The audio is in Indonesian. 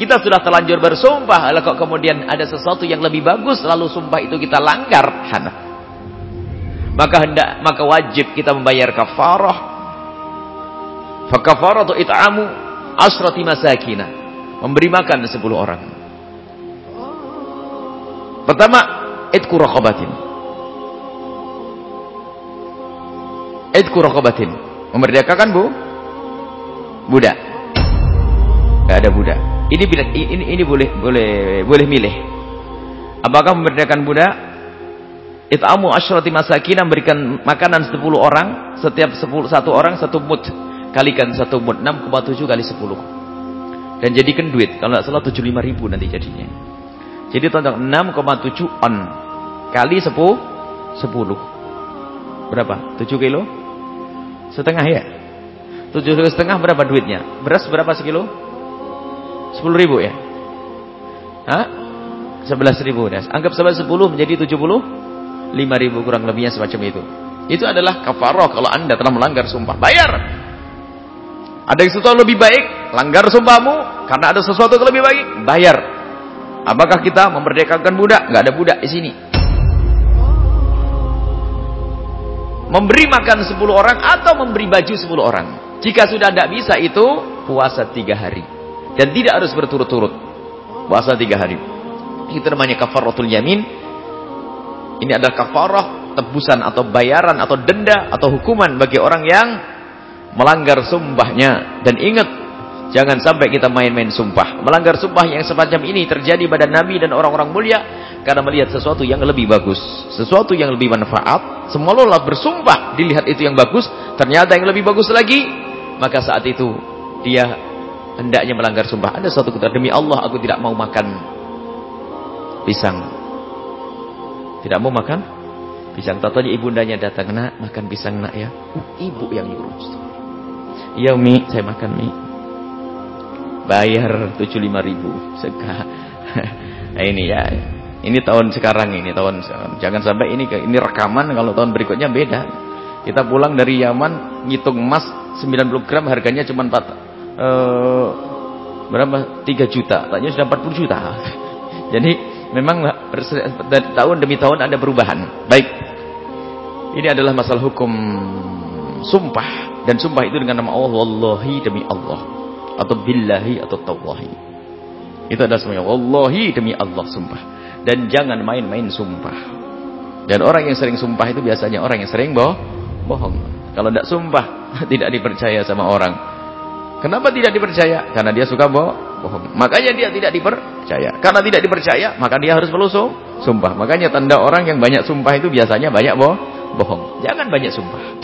Kita sudah terlanjur bersumpah, lalu kok kemudian ada sesuatu yang lebih bagus, lalu sumpah itu kita langgar. Maka hendak, maka wajib kita membayar kafarah. Fakafaratu it'amu asrati masakina. Memberi makan 10 orang. Pertama, itku raqabatin. Itku raqabatin. Memerdekakan bu? Budak. Gak ada budak. Ini ini ini boleh boleh boleh milih. Apakah memerdekakan budak? It'amu asyrati masakin memberikan makanan 10 orang, setiap 10 satu orang satu mut. Kalikan satu mut 6,7 kali 10. Dan jadikan duit. Kalau tidak salah 75 ribu nanti jadinya. Jadi tonton 6,7 on kali 10 10. Berapa? 7 kilo? Setengah ya? 7 kilo setengah berapa duitnya? Beras berapa sekilo? 10 ribu ya? Hah? 11 ribu. Anggap 11 10 menjadi 70 5 ribu kurang lebihnya semacam itu. Itu adalah kafarah kalau anda telah melanggar sumpah. Bayar. Ada yang sesuatu lebih baik, langgar sumpahmu karena ada sesuatu yang lebih baik, bayar. Apakah kita memerdekakan budak? Gak ada budak di sini. Memberi makan 10 orang atau memberi baju 10 orang. Jika sudah tidak bisa itu puasa 3 hari. Dan tidak harus berturut-turut. Puasa 3 hari. Itu namanya kafaratul yamin ini adalah kafarah, tebusan atau bayaran atau denda atau hukuman bagi orang yang melanggar sumpahnya. Dan ingat, jangan sampai kita main-main sumpah. Melanggar sumpah yang semacam ini terjadi pada Nabi dan orang-orang mulia karena melihat sesuatu yang lebih bagus, sesuatu yang lebih manfaat. Semua lelah bersumpah, dilihat itu yang bagus, ternyata yang lebih bagus lagi, maka saat itu dia hendaknya melanggar sumpah. Ada suatu kata demi Allah aku tidak mau makan pisang tidak mau makan pisang. Tatonya ibundanya datang, nak makan pisang nak ya. Uh, ibu yang nyuruh. Iya Mi, saya makan Mi. Bayar 75 ribu. Seka. nah, ini ya. Ini tahun sekarang ini tahun jangan sampai ini ini rekaman kalau tahun berikutnya beda. Kita pulang dari Yaman ngitung emas 90 gram harganya cuma 4 eh, berapa? 3 juta. Tanya sudah 40 juta. Jadi memang tahun demi tahun ada perubahan. Baik. Ini adalah masalah hukum sumpah dan sumpah itu dengan nama Allah wallahi demi Allah atau billahi atau tawahi. Itu adalah semuanya wallahi demi Allah sumpah. Dan jangan main-main sumpah. Dan orang yang sering sumpah itu biasanya orang yang sering boh bohong. Kalau tidak sumpah tidak dipercaya sama orang. Kenapa tidak dipercaya? Karena dia suka bohong. Makanya dia tidak dipercaya. Karena tidak dipercaya, maka dia harus melusung sumpah. Makanya tanda orang yang banyak sumpah itu biasanya banyak boh bohong. Jangan banyak sumpah.